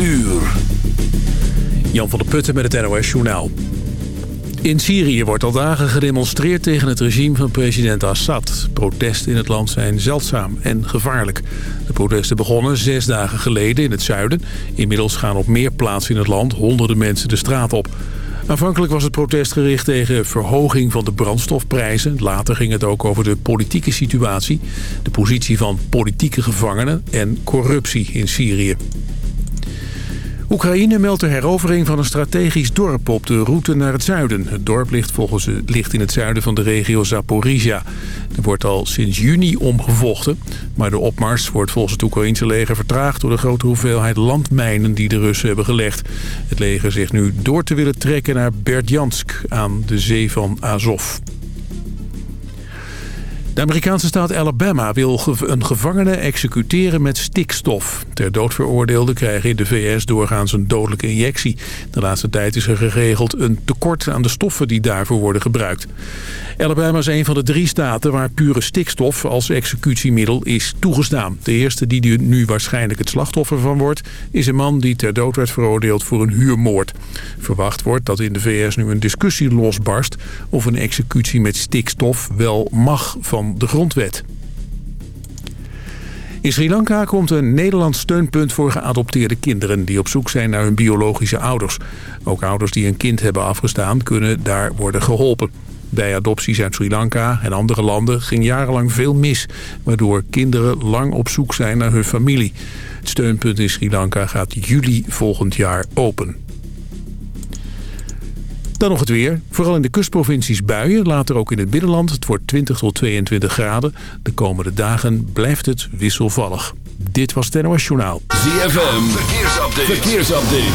uur. Jan van der Putten met het NOS Journaal. In Syrië wordt al dagen gedemonstreerd tegen het regime van president Assad. Protesten in het land zijn zeldzaam en gevaarlijk. De protesten begonnen zes dagen geleden in het zuiden. Inmiddels gaan op meer plaatsen in het land honderden mensen de straat op. Aanvankelijk was het protest gericht tegen verhoging van de brandstofprijzen. Later ging het ook over de politieke situatie, de positie van politieke gevangenen en corruptie in Syrië. Oekraïne meldt de herovering van een strategisch dorp op de route naar het zuiden. Het dorp ligt, volgens, ligt in het zuiden van de regio Zaporizhia. Er wordt al sinds juni omgevochten. Maar de opmars wordt volgens het Oekraïnse leger vertraagd... door de grote hoeveelheid landmijnen die de Russen hebben gelegd. Het leger zegt nu door te willen trekken naar Berdjansk aan de zee van Azov. De Amerikaanse staat Alabama wil een gevangene executeren met stikstof. Ter dood veroordeelden krijgen in de VS doorgaans een dodelijke injectie. De laatste tijd is er geregeld een tekort aan de stoffen die daarvoor worden gebruikt. Alabama is een van de drie staten waar pure stikstof als executiemiddel is toegestaan. De eerste die nu waarschijnlijk het slachtoffer van wordt... is een man die ter dood werd veroordeeld voor een huurmoord. Verwacht wordt dat in de VS nu een discussie losbarst... of een executie met stikstof wel mag van de grondwet. In Sri Lanka komt een Nederlands steunpunt voor geadopteerde kinderen... die op zoek zijn naar hun biologische ouders. Ook ouders die een kind hebben afgestaan kunnen daar worden geholpen. Bij adopties uit Sri Lanka en andere landen ging jarenlang veel mis... waardoor kinderen lang op zoek zijn naar hun familie. Het steunpunt in Sri Lanka gaat juli volgend jaar open. Dan nog het weer. Vooral in de kustprovincies buien, later ook in het binnenland. Het wordt 20 tot 22 graden. De komende dagen blijft het wisselvallig. Dit was het NOS Journaal. ZFM, verkeersupdate. verkeersupdate.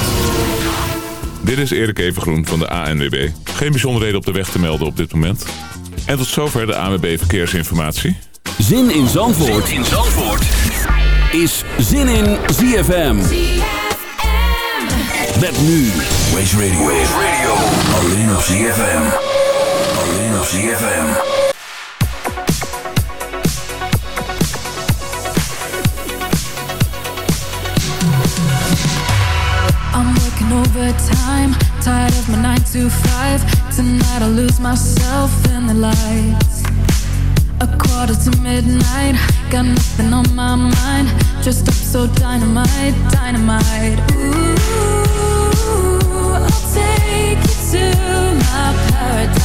Dit is Erik Evengroen van de ANWB. Geen bijzonderheden op de weg te melden op dit moment. En tot zover de ANWB Verkeersinformatie. Zin in Zandvoort, zin in Zandvoort. is Zin in ZFM. Met nu Waze Radio. Radio. Alleen op ZFM. Alleen op working overtime, tired of my 9 to 5 Tonight I lose myself in the lights A quarter to midnight, got nothing on my mind Just up so dynamite, dynamite Ooh to my paradise.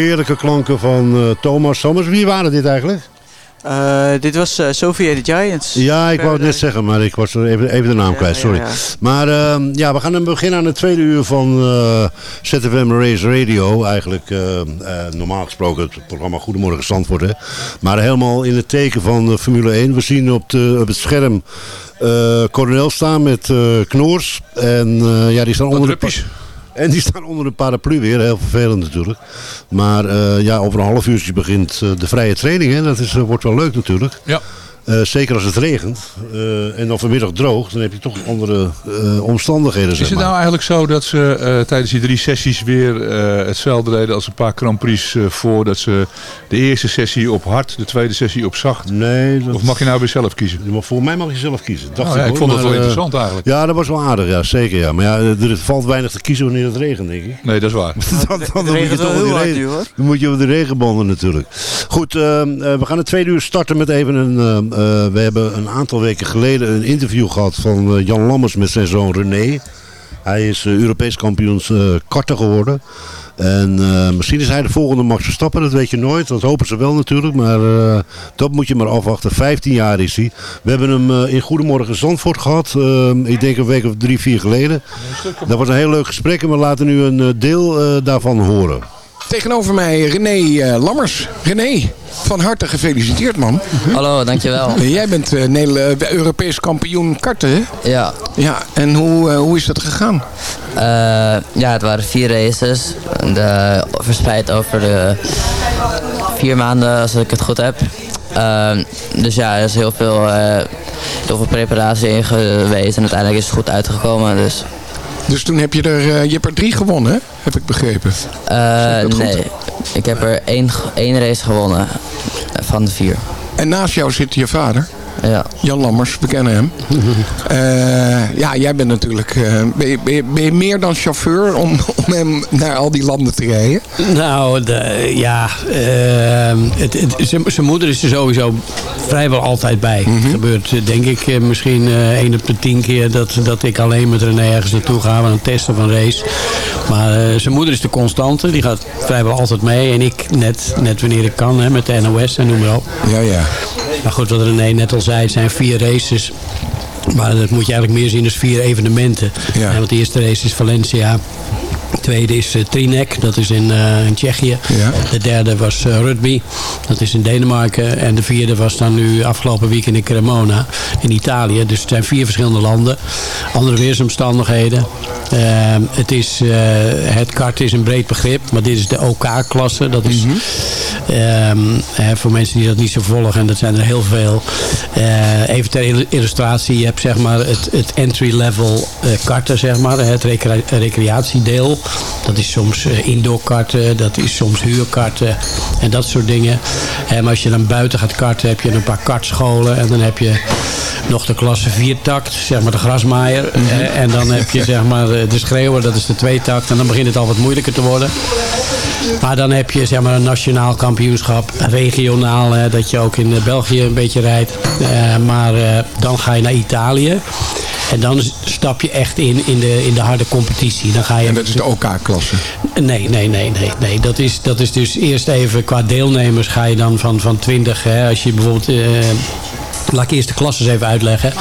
Heerlijke klanken van uh, Thomas Sommers. Wie waren dit eigenlijk? Uh, dit was uh, Sophia the Giants. Ja, ik wou het net zeggen, maar ik was even, even de naam kwijt, sorry. Ja, ja. Maar uh, ja, we gaan beginnen aan het tweede uur van ZFM Race Radio. Eigenlijk normaal gesproken het programma Goedemorgen Zandvoort. Hè. Maar helemaal in het teken van Formule 1. We zien op, de, op het scherm Coronel staan met Knoors. En ja, die staan onder de... En die staan onder een paraplu weer. Heel vervelend natuurlijk. Maar uh, ja, over een half uurtje begint uh, de vrije training. Hè. Dat is, uh, wordt wel leuk natuurlijk. Ja. Uh, zeker als het regent uh, en dan vanmiddag droog, dan heb je toch andere uh, omstandigheden. Is het nou eigenlijk zo dat ze tijdens die drie sessies weer hetzelfde deden als een paar Grand Prix voordat ze de eerste sessie op hard, de tweede sessie op zacht? Nee. Dat... Of mag je nou weer zelf kiezen? Maar voor mij mag je zelf kiezen. Dacht oh, ja, ik, ik vond het wel interessant eigenlijk. Ja, dat was wel aardig, ja, zeker. Ja. Maar ja, er valt weinig te kiezen wanneer het regent, denk ik. Nee, dat is waar. dan, dan, dan, moet je toch heel regen, dan moet je op de regenbanden natuurlijk. Goed, we gaan het tweede uur starten met even een uh, we hebben een aantal weken geleden een interview gehad van uh, Jan Lammers met zijn zoon René. Hij is uh, Europees kampioen karten geworden. En misschien is hij de volgende Max Verstappen, dat weet je nooit. Dat hopen ze wel natuurlijk, maar dat moet je maar afwachten. 15 jaar is hij. We hebben hem in Goedemorgen Zandvoort gehad. ik denk een week of drie, vier geleden. Dat was een heel leuk gesprek en we laten nu een deel daarvan horen. Tegenover mij René uh, Lammers. René, van harte gefeliciteerd man. Hallo, dankjewel. Uh, jij bent uh, Nederland, Europees kampioen karten hè? Ja. Ja, en hoe, hoe is dat gegaan? ja, het waren vier races. De, verspreid over de vier maanden als ik het goed heb. dus ja, er is heel veel, heel veel preparatie in geweest en uiteindelijk is het goed uitgekomen. Dus dus toen heb je er, uh, je hebt er drie gewonnen, heb ik begrepen. Uh, nee, ik heb er één, één race gewonnen van de vier. En naast jou zit je vader? Ja. Jan Lammers, we kennen hem. uh, ja, jij bent natuurlijk... Uh, ben, je, ben, je, ben, je, meer dan chauffeur om, om hem naar al die landen te rijden? Nou, de, ja. Uh, zijn moeder is er sowieso vrijwel altijd bij. Mm -hmm. Het gebeurt denk ik misschien één op de tien keer dat, dat ik alleen met René ergens naartoe ga. aan het testen van race. Maar zijn moeder is de constante. Die gaat vrijwel altijd mee. En ik net, net wanneer ik kan hè, met de NOS en noem maar op. Ja, ja. Maar goed, wat René net al zei, het zijn vier races. Maar dat moet je eigenlijk meer zien als vier evenementen. Ja. want de eerste race is Valencia. De tweede is uh, Trinek, dat is in, uh, in Tsjechië. Ja. De derde was uh, Rugby, dat is in Denemarken. En de vierde was dan nu afgelopen weekend in Cremona, in Italië. Dus het zijn vier verschillende landen. Andere weersomstandigheden. Ehm, het, is, het kart is een breed begrip, maar dit is de OK-klasse. dat is mm -hmm. voor mensen die dat niet zo volgen, en dat zijn er heel veel. even ter illustratie, je hebt zeg maar het, het entry-level karten, zeg maar, het recre recreatiedeel. Dat is soms uh, indoorkarten, dat is soms huurkarten en dat soort dingen. En als je dan buiten gaat karten heb je een paar kartscholen en dan heb je nog de klasse viertakt, zeg maar de grasmaaier. Mm -hmm. En dan heb je zeg maar de schreeuwer, dat is de tweetakt. En dan begint het al wat moeilijker te worden. Maar dan heb je zeg maar een nationaal kampioenschap, regionaal, hè, dat je ook in België een beetje rijdt. Uh, maar uh, dan ga je naar Italië. En dan stap je echt in, in, de, in de harde competitie. Dan ga je en dat is de OK-klasse? Nee, nee, nee, nee. nee. Dat, is, dat is dus eerst even qua deelnemers ga je dan van, van 20. Hè, als je bijvoorbeeld... Uh, Laat ik eerst de klasses even uitleggen.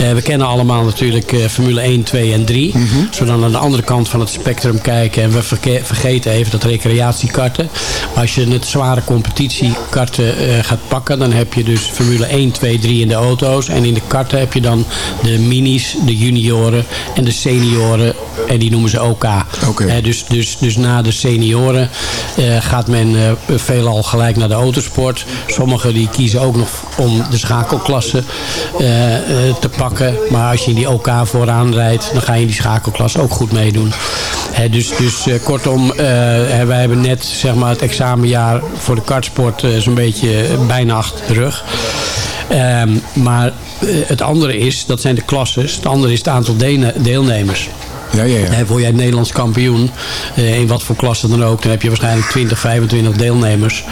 Uh, we kennen allemaal natuurlijk uh, Formule 1, 2 en 3. Mm -hmm. Als we dan aan de andere kant van het spectrum kijken... en we verge vergeten even dat recreatiekarten. Maar als je het zware competitiekarten uh, gaat pakken... dan heb je dus Formule 1, 2, 3 in de auto's. En in de karten heb je dan de minis, de junioren en de senioren. En die noemen ze OK. okay. dus, dus, dus na de senioren gaat men veelal gelijk naar de autosport. Sommigen die kiezen ook nog om de schakelklasse uh, uh, te pakken. Maar als je in die OK vooraan rijdt, dan ga je in die schakelklasse ook goed meedoen. Dus dus uh, kortom, wij hebben net zeg maar, het examenjaar voor de kartsport zo'n beetje bijna achter de rug. Um, maar het andere is, dat zijn de klasses. Het andere is het aantal deelnemers. Ja, ja, ja. word jij Nederlands kampioen, in wat voor klasse dan ook, dan heb je waarschijnlijk 20, 25 deelnemers.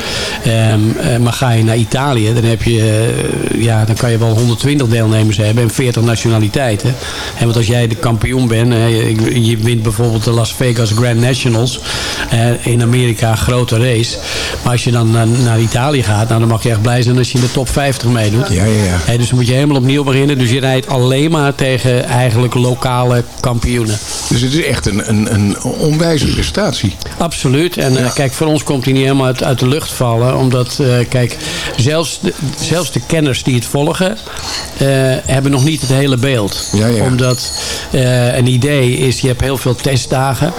Um, maar ga je naar Italië, dan, heb je, uh, ja, dan kan je wel 120 deelnemers hebben en 40 nationaliteiten. En want als jij de kampioen bent, je, wint bijvoorbeeld de Las Vegas Grand Nationals in Amerika, een grote race. Maar als je dan naar, naar, Italië gaat, nou, dan mag je echt blij zijn als je in de top 50 meedoet. Ja, ja, ja. dus dan moet je helemaal opnieuw beginnen. Dus je rijdt alleen maar tegen eigenlijk lokale kampioenen. Dus het is echt een, een, een onwijze prestatie. Absoluut. En ja. uh, kijk, voor ons komt hij niet helemaal uit, uit de lucht vallen. Omdat, uh, kijk, zelfs de, zelfs de kenners die het volgen... Uh, hebben nog niet het hele beeld. Ja, ja. Omdat een idee is, je hebt heel veel testdagen.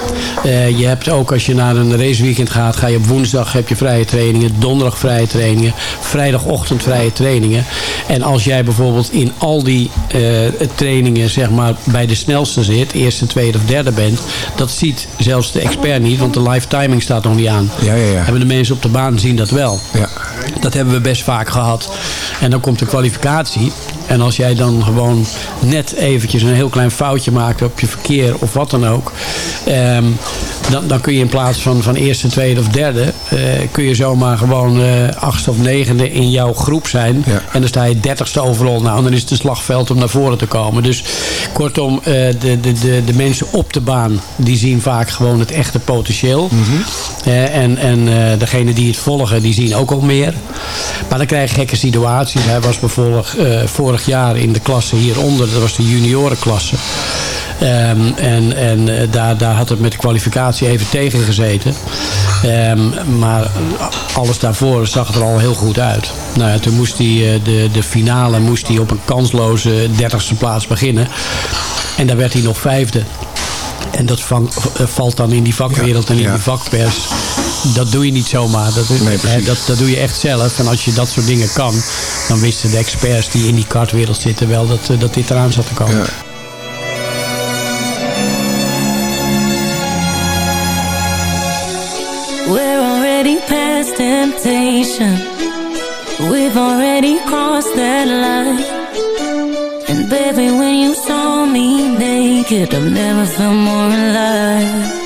je hebt ook als je naar een raceweekend gaat... ga je op woensdag heb je vrije trainingen. Donderdag vrije trainingen. Vrijdagochtend vrije trainingen. En als jij bijvoorbeeld in al die trainingen... zeg maar bij de snelste zit... eerste, tweede of derde bent... dat ziet zelfs de expert niet, want de live timing staat nog niet aan. Ja, ja, ja. Hebben de mensen op de baan zien dat wel. Ja. Dat hebben we best vaak gehad. En dan komt de kwalificatie. En als jij dan gewoon net eventjes een heel klein foutje maakt op je verkeer of wat dan ook. Um, dan, dan kun je in plaats van, van eerste, tweede of derde... Uh, kun je zomaar gewoon uh, achtste of negende in jouw groep zijn. Ja. En dan sta je dertigste overal. Nou, dan is het een slagveld om naar voren te komen. Dus kortom, uh, de, de, de, de mensen op de baan... die zien vaak gewoon het echte potentieel. Mm -hmm. en en degene die het volgen, die zien ook al meer. Maar dan krijg je gekke situaties. Hij was bijvoorbeeld vorig jaar in de klasse hieronder. Dat was de juniorenklasse. Um, en en uh, daar, daar had het met de kwalificatie even tegen gezeten. Um, maar alles daarvoor zag er al heel goed uit. Nou ja, toen moest hij uh, de, de finale moest hij op een kansloze dertigste plaats beginnen. En daar werd hij nog vijfde. En dat vang, valt dan in die vakwereld en in die vakpers. Dat doe je niet zomaar. Dat, nee, hè, dat, dat doe je echt zelf. En als je dat soort dingen kan, dan wisten de experts die in die kartwereld zitten wel dat, dat dit eraan zat te komen. Ja. We're already past temptation. We've already crossed that line. And baby, when you saw me naked, I've never felt more alive.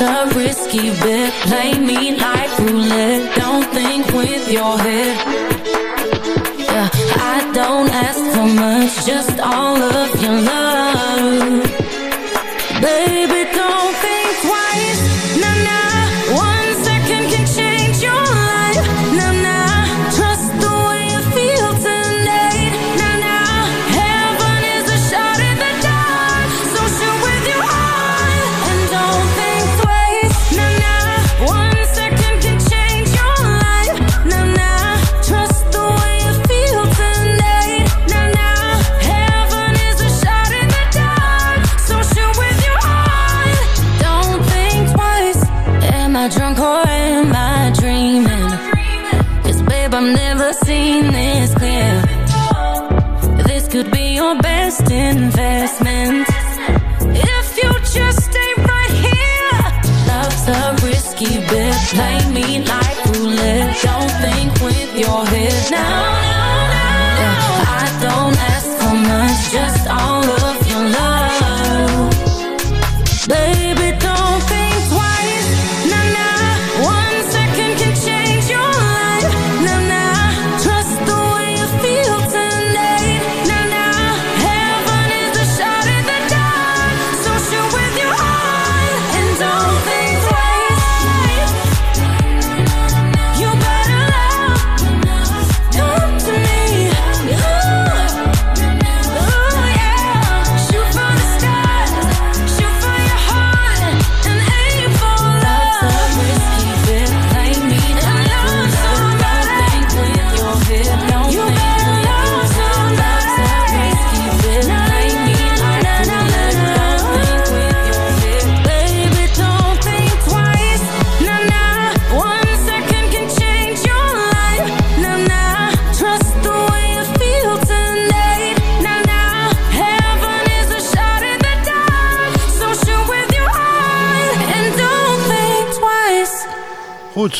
Love's a risky bet. Play me like roulette. Don't think with your head.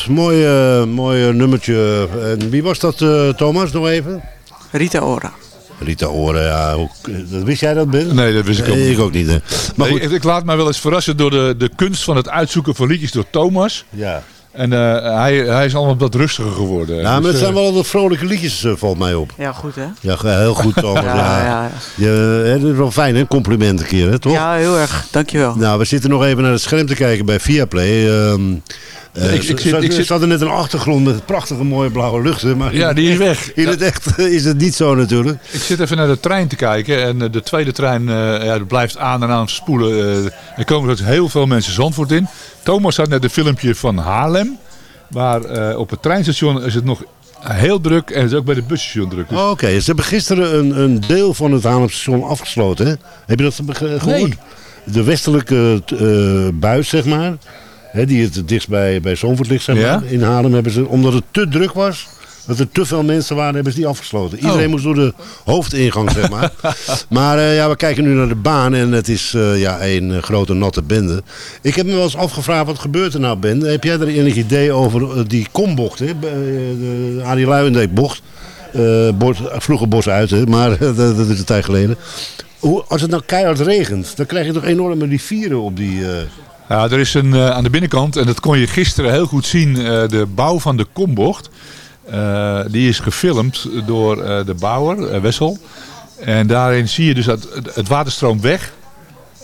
Mooi, uh, mooi nummertje. En wie was dat, uh, Thomas, nog even? Rita Ora. Rita Ora, ja. Hoe, wist jij dat, Ben? Nee, dat wist ik ook niet. Ik ook niet. Hè. Maar goed. ik, ik, laat mij wel eens verrassen door de, de kunst van het uitzoeken van liedjes door Thomas. Ja. En uh, hij, hij is allemaal wat rustiger geworden. Ja, maar dus, het zijn wel wat vrolijke liedjes, uh, valt mij op. Ja, goed hè? Ja, heel goed Thomas. ja, ja. ja. Je, het is wel fijn hè, compliment een keer hè, toch? Ja, heel erg. Dankjewel. Nou, we zitten nog even naar het scherm te kijken bij Viaplay. Um, uh, ik, ik, zit, ik zit... zat er net een achtergrond met prachtige mooie blauwe luchten. Maar ja, die is weg. In het echt is het niet zo natuurlijk. Ik zit even naar de trein te kijken. En de tweede trein uh, ja, blijft aan en aan spoelen. Uh, er komen dus heel veel mensen Zandvoort in. Thomas had net een filmpje van Haarlem. Maar op het treinstation is het nog heel druk en het is ook bij de busstation druk. Dus... Oh, Oké, okay. ze hebben gisteren een, een deel van het Haarlemstation afgesloten. Hè? Heb je dat gehoord? Nee. De westelijke buis, zeg maar die het dichtst bij, bij ligt, zeg maar. Ja? In Haarlem hebben ze, omdat het te druk was, dat er te veel mensen waren, hebben ze die afgesloten. Iedereen oh. moest door de hoofdingang, zeg maar. maar uh, ja, we kijken nu naar de baan en het is uh, ja, een uh, grote natte bende. Ik heb me wel eens afgevraagd, wat gebeurt er nou, Ben? Heb jij er enig idee over die kombocht, hè? de Arie Luijendijk bocht? vroeger bos uit, hè? maar dat, dat, is een tijd geleden. Hoe, als het nou keihard regent, dan krijg je toch enorme rivieren op die... Ja, er is een, uh, aan de binnenkant, en dat kon je gisteren heel goed zien, uh, de bouw van de kombocht. Uh, die is gefilmd door de bouwer, Wessel. En daarin zie je dus dat het water stroomt weg.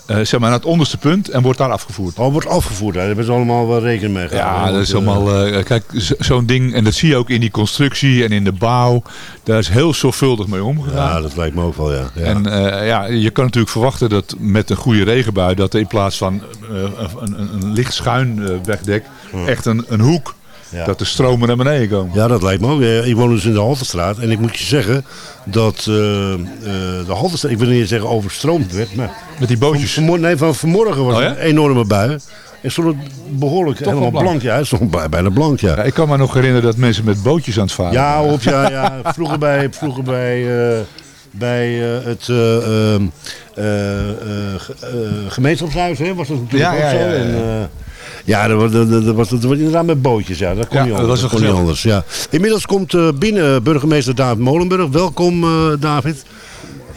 Uh, zeg maar naar het onderste punt en wordt daar afgevoerd. Oh, wordt afgevoerd. Daar hebben ze allemaal wel rekening mee gehouden. Ja, dat is allemaal... Uh, kijk, zo'n ding, en dat zie je ook in die constructie en in de bouw. Daar is heel zorgvuldig mee omgegaan. Ja, dat lijkt me ook wel, ja. ja. En uh, ja, je kan natuurlijk verwachten dat met een goede regenbui... dat in plaats van een, een, een, licht schuin wegdek... echt een, een hoek ja. Dat de stromen naar beneden komen. Ja, dat lijkt me ook. Ik woon dus in de Halterstraat. En ik moet je zeggen dat uh, de Halterstraat, ik wil niet zeggen overstroomd werd. Maar Met die bootjes? Van, nee, van vanmorgen was oh, ja? een enorme bui. En stond het behoorlijk Toch helemaal blank. blank. Ja, het stond bijna blank, ja. ja. Ik kan me nog herinneren dat mensen met bootjes aan het varen Ja, op, ja, ja. Vroeger bij, vroeger bij, uh, bij uh, het uh, gemeenschapshuis hè, was dat natuurlijk ja, ook zo. Ja, ja, en, ja, dat, dat, dat, was, dat was inderdaad met bootjes. Ja. Dat kon ja, niet anders. Dat, was kon niet anders ja. Inmiddels komt binnen burgemeester David Molenburg. Welkom David.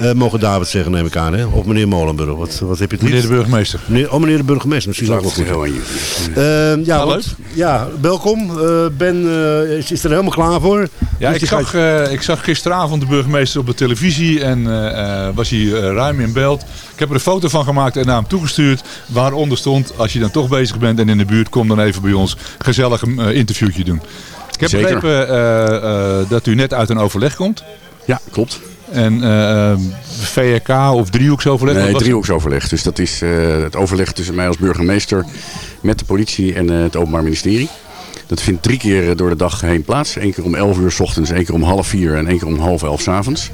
Uh, mogen David zeggen, neem ik aan, hè? Of meneer Molenburg. Wat, wat heb je het Meneer de burgemeester. Meneer, oh, meneer de burgemeester. Misschien ook wel goed. Heel uh, ja, wat, ja, welkom. Uh, ben is, is er helemaal klaar voor? Ja, ik zag, ik zag gisteravond de burgemeester op de televisie en was hij ruim in beeld. Ik heb er een foto van gemaakt en naar hem toegestuurd. Waaronder stond, als je dan toch bezig bent en in de buurt, kom dan even bij ons gezellig een interviewtje doen. Ik heb Zeker. begrepen dat u net uit een overleg komt. Ja, klopt. En uh, ehm, VRK of driehoeksoverleg? Nee, driehoeksoverleg. Dus dat is uh, het overleg tussen mij als burgemeester met de politie en uh, het Openbaar Ministerie. Dat vindt drie keer door de dag heen plaats. Eén keer om 11 uur s ochtends, één keer om half vier en één keer om half elf s avonds.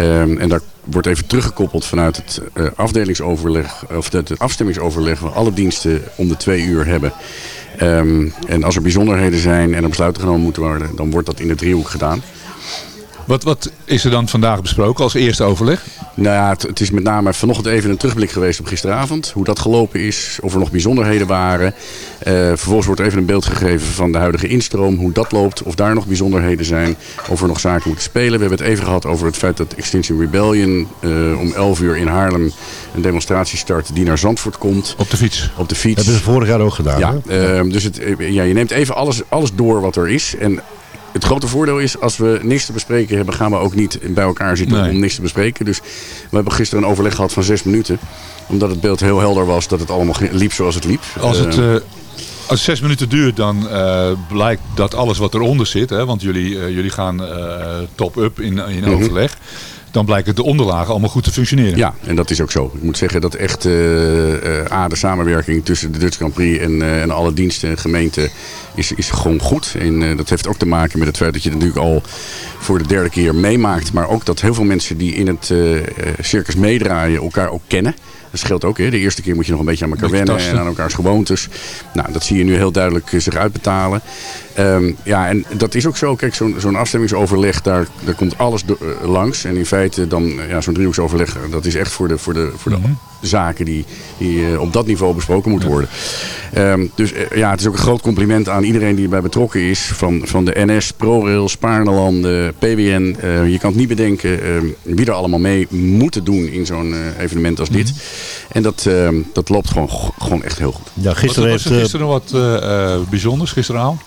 Um, en daar wordt even teruggekoppeld vanuit het uh, afdelingsoverleg, of het, het afstemmingsoverleg waar alle diensten om de twee uur hebben. Um, en als er bijzonderheden zijn en er besluiten genomen moeten worden, dan wordt dat in de driehoek gedaan. Wat, wat is er dan vandaag besproken als eerste overleg? Nou ja, het, het, is met name vanochtend even een terugblik geweest op gisteravond. Hoe dat gelopen is, of er nog bijzonderheden waren. Uh, vervolgens wordt er even een beeld gegeven van de huidige instroom. Hoe dat loopt, of daar nog bijzonderheden zijn. Of er nog zaken moeten spelen. We hebben het even gehad over het feit dat Extinction Rebellion uh, om 11 uur in Haarlem een demonstratie start die naar Zandvoort komt. Op de fiets? Op de fiets. Dat hebben ze vorig jaar ook gedaan. Ja, uh, dus het, ja, je neemt even alles, alles door wat er is. En het grote voordeel is, als we niks te bespreken hebben, gaan we ook niet bij elkaar zitten om niks te bespreken. Dus we hebben gisteren een overleg gehad van zes minuten. Omdat het beeld heel helder was dat het allemaal liep zoals het liep. Als het... Uh... Als het zes minuten duurt, dan uh, blijkt dat alles wat eronder zit, hè, want jullie, uh, jullie gaan top-up in, in mm overleg dan blijken de onderlagen allemaal goed te functioneren. Ja, en dat is ook zo. Ik moet zeggen dat echt uh, A, de samenwerking tussen de Dutch Grand Prix en, uh, en alle diensten en gemeenten is, is gewoon goed. En dat heeft ook te maken met het feit dat je het natuurlijk al voor de derde keer meemaakt. Maar ook dat heel veel mensen die in het circus meedraaien elkaar ook kennen. Dat scheelt ook. Hè? De eerste keer moet je nog een beetje aan elkaar wennen en aan elkaars gewoontes. Nou, dat zie je nu heel duidelijk zich uitbetalen. Um, ja, en dat is ook zo. Kijk, zo'n zo'n afstemmingsoverleg, daar, daar komt alles langs. En in feite dan, ja, zo'n driehoeksoverleg, dat is echt voor de, voor de, voor de zaken die, die eh, op dat niveau besproken moeten worden. Ehm, dus eh, ja, het is ook een groot compliment aan iedereen die erbij betrokken is. Van, van de NS, ProRail, Spaarnelanden, PBN. Eh, je kan het niet bedenken ehm, wie er allemaal mee moeten doen in zo'n evenement als dit. En dat, ehm, dat loopt gewoon, gewoon echt heel goed. Ja, gisteren was, er heeft, gisteren nog wat eh, eh, bijzonders, gisteravond?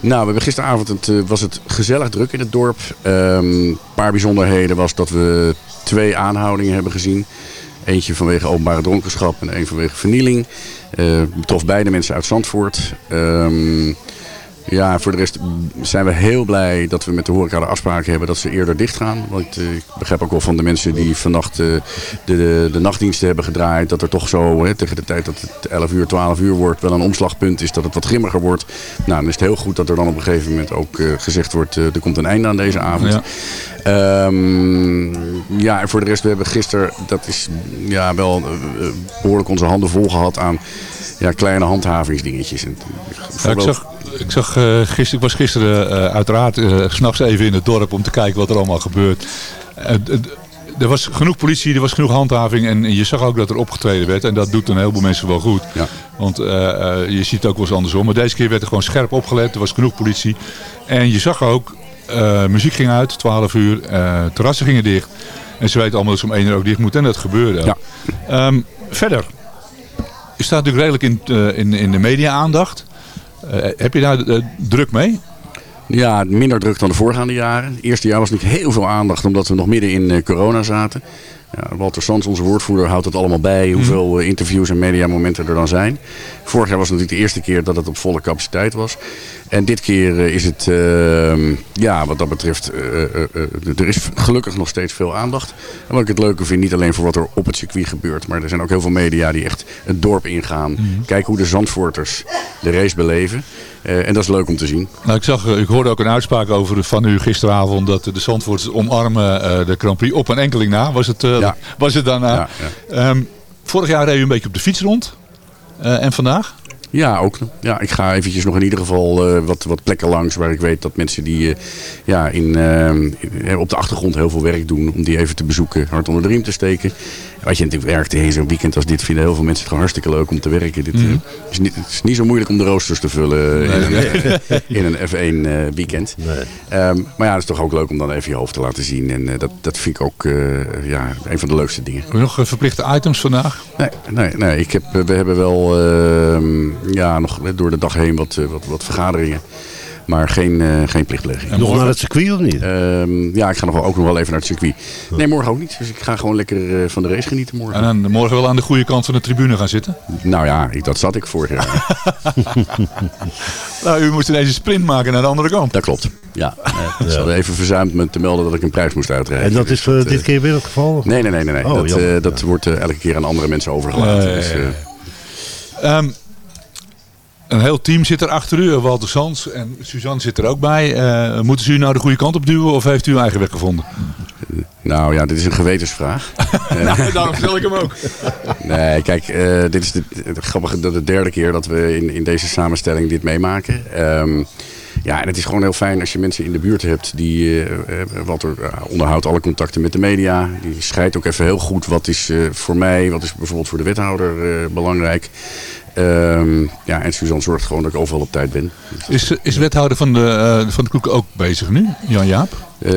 Nou, we hebben gisteravond het, eh, was het gezellig druk in het dorp. Een paar bijzonderheden was dat we twee aanhoudingen hebben gezien. Eentje vanwege openbare dronkenschap en één vanwege vernieling. Eh betrof beide mensen uit Zandvoort. Ehm, ja, voor de rest zijn we heel blij dat we met de horeca de afspraken hebben dat ze eerder dicht gaan. Want eh, ik begrijp ook wel van de mensen die vannacht eh, de, de, nachtdiensten hebben gedraaid. Dat er toch zo hè, tegen de tijd dat het 11 uur, 12 uur wordt wel een omslagpunt is dat het wat grimmiger wordt. Nou, dan is het heel goed dat er dan op een gegeven moment ook eh, gezegd wordt er komt een einde aan deze avond. Ja. Ehm, ja, en voor de rest, we hebben gisteren, dat is ja, wel eh, eh, behoorlijk onze handen vol gehad aan ja, kleine handhavingsdingetjes. En, Ja, ik zag, ik, zag eh, gisteren, ik was gisteren eh, uiteraard s s'nachts even in het dorp om te kijken wat er allemaal gebeurt. Er was genoeg politie, er was genoeg handhaving en je zag ook dat er opgetreden werd. En dat doet een heleboel mensen wel goed. Ja. Want je ziet het ook wel eens andersom. Maar deze keer werd er gewoon scherp opgelet, er was genoeg politie. En je zag ook, eh, muziek ging uit, 12 uur, eh, terrassen gingen dicht. En ze weten allemaal dat ze om 1 uur ook dicht moeten en dat gebeurde. Ja. Ehm, verder, je staat natuurlijk redelijk in, eh, in, in de media-aandacht. Heb je daar druk mee? Ja, minder druk dan de voorgaande jaren. Het eerste jaar was niet heel veel aandacht omdat we nog midden in corona zaten. Ja, Walter Sands, onze woordvoerder, houdt het allemaal bij hoeveel eh, interviews en mediamomenten er dan zijn. Vorig jaar was het natuurlijk de eerste keer dat het op volle capaciteit was. En dit keer eh, is het, eh, ja, wat dat betreft, eh, er is gelukkig nog steeds veel aandacht. En wat ik het leuke vind, niet alleen voor wat er op het circuit gebeurt, maar er zijn ook heel veel media die echt het dorp ingaan. Kijken hoe de Zandvoorters de race beleven. Eh, en dat is leuk om te zien. Nou, ik, zag, eh, ik hoorde ook een uitspraak over van u gisteravond dat de Zandvoorters omarmen eh, de Grand Prix op een enkeling na. Was het, Ja. was het daarna? Ja, Ehm, vorig jaar reed u een beetje op de fiets rond. En vandaag? Ja, ook. Ja, ik ga eventjes nog in ieder geval eh, wat, wat plekken langs waar ik weet dat mensen die eh, ja, in, eh, in- op de achtergrond heel veel werk doen, om die even te bezoeken, hard onder de riem te steken. Wat je natuurlijk werkt in zo'n weekend als dit, vinden heel veel mensen het gewoon hartstikke leuk om te werken. Dit, Mhm. is niet, het is niet zo moeilijk om de roosters te vullen in, een, in een F1 eh, weekend. Ehm, maar ja, het is toch ook leuk om dan even je hoofd te laten zien. En dat, dat vind ik ook ja, een van de leukste dingen. Nog verplichte items vandaag? Nee, nee, nee. Ik heb, we hebben wel ehm, ja, nog door de dag heen wat, eh, wat, wat vergaderingen. Maar geen, eh, geen plichtpleging. nog naar het circuit of niet? Ehm, ja, ik ga nog wel, ook nog wel even naar het circuit. Nee, morgen ook niet. Dus ik ga gewoon lekker eh, van de race genieten morgen. En dan morgen wel aan de goede kant van de tribune gaan zitten? Nou ja, ik, dat zat ik vorig jaar. Nou, u moest ineens een sprint maken naar de andere kant. dat klopt. Ja, ze hadden even verzuimd me te melden dat ik een prijs moest uitrijden. En dat is Dus dit keer weer het geval? Nee, nee, nee. nee, nee. Oh, dat eh, wordt elke keer aan andere mensen overgelaten. Dus, eh, Ehm, een heel team zit er achter u. Walter Sans en Suzanne zit er ook bij. Eh, moeten ze u nou de goede kant op duwen of heeft u uw eigen weg gevonden? nou ja, dit is een gewetensvraag. nou, daarom stel ik hem ook. Nee, kijk, eh, dit is de, het grappige de derde keer dat we in, in deze samenstelling dit meemaken. Ehm, ja, en het is gewoon heel fijn als je mensen in de buurt hebt die, eh, eh, wat er eh, onderhoudt alle contacten met de media. Die scheidt ook even heel goed wat is eh, voor mij, wat is bijvoorbeeld voor de wethouder eh, belangrijk. Ehm, ja, en Suzanne zorgt gewoon dat ik overal op tijd ben. Is, is wethouder van de, eh, van de Kloek ook bezig nu, Jan Jaap? Eh,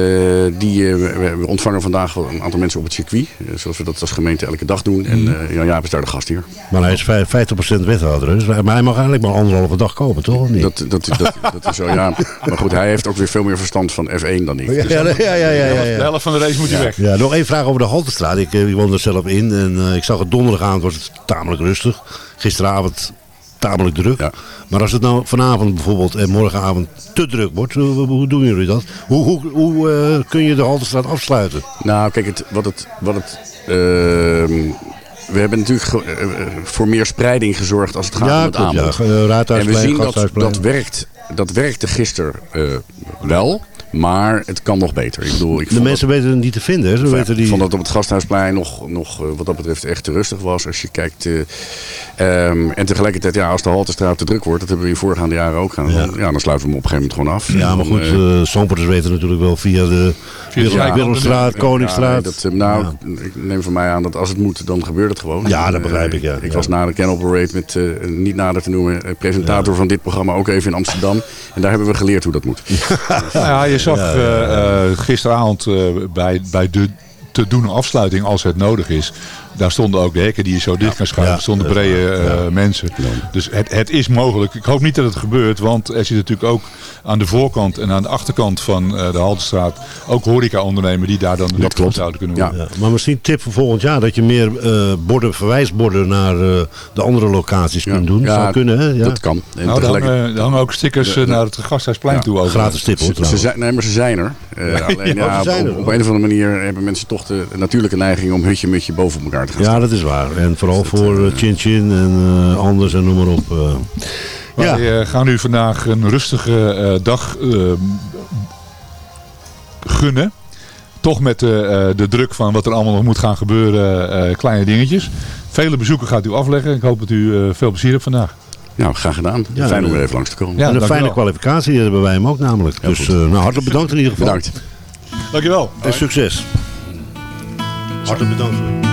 die, eh, we, we ontvangen vandaag wel een aantal mensen op het circuit. zoals we dat als gemeente elke dag doen. En eh Jan Jaap is daar de gast hier. Maar hij is vijf- 50% wethouder. Dus, maar hij mag eigenlijk maar anderhalve dag komen, toch? Niet? Dat, dat, dat, dat is zo, ja. Maar goed, hij heeft ook weer veel meer verstand van F1 dan ik. Dus ja, ja, ja, ja, ja, De helft van de race moet hij weg. Ja, nog één vraag over de Haltestraat. Ik, ik woon er zelf in en ik zag het donderdagavond was het tamelijk rustig. Gisteravond tamelijk druk. Ja. Maar als het nou vanavond bijvoorbeeld en morgenavond te druk wordt, hoe, doen jullie dat? Hoe, hoe, hoe eh, kun je de Haltestraat afsluiten? Nou, kijk, het, wat het... Wat het ehm, we hebben natuurlijk eh, eh, voor meer spreiding gezorgd als het gaat om het aanbod. Ja, eh, En we zien dat dat werkt. Dat werkte gisteren eh, wel. Maar het kan nog beter. Ik bedoel, ik de mensen weten het niet te vinden. Hè? Ze weten die... Ik vond dat op het Gasthuisplein nog, nog eh, wat dat betreft echt te rustig was. Als je kijkt. Uh, um, en tegelijkertijd, ja, als de Haltestraat te druk wordt, dat hebben we in voorgaande jaren ook gedaan. Ja. ja. dan sluiten we hem op een gegeven moment gewoon af. Ja, maar goed, uh, weten natuurlijk wel via de via Willemstraat, Koningsstraat. Ja, dat, nou, ik neem van mij aan dat als het moet, dan gebeurt het gewoon. Ja, dat begrijp ik, ja. Ik was na de Can Operate met, niet nader te noemen, presentator van dit programma ook even in Amsterdam. En daar hebben we geleerd hoe dat moet. Ja, je zag gisteravond bij, bij de te doen afsluiting als het nodig is. Daar stonden ook de hekken die je zo dicht kan schuiven. Er stonden brede uh, mensen. Dus het, het is mogelijk. Ik hoop niet dat het gebeurt. Want er zit natuurlijk ook aan de voorkant en aan de achterkant van uh, de Haltestraat ook horeca-ondernemen die daar dan de dat klopt. zouden kunnen worden. Ja. Maar misschien tip voor volgend jaar dat je meer uh, borden, verwijsborden naar uh, de andere locaties kunt doen. Ja, Zou kunnen, hè? Ja. dat kan. En nou, tegelijk... dan, uh, hangen ook stickers naar het Gasthuisplein toe. Over. Gratis tip ze, zijn, Nee, maar ze zijn er. alleen, ja, op, een of andere manier hebben mensen toch de natuurlijke neiging om hutje mutje boven elkaar te gaan Ja, dat is waar. En vooral dus voor uh, Chin Chin en anders en noem maar op. Wij ja. gaan u vandaag een rustige dag gunnen toch met de, uh, de druk van wat er allemaal nog moet gaan gebeuren, uh, kleine dingetjes. Vele bezoeken gaat u afleggen. Ik hoop dat u uh, veel plezier hebt vandaag. Nou, graag gedaan. Ja, Fijn om weer even langs te komen. Ja, en een fijne kwalificatie hebben wij hem ook namelijk. Dus nou, hartelijk bedankt in ieder geval. Bedankt. Dankjewel. En succes. Hartelijk bedankt.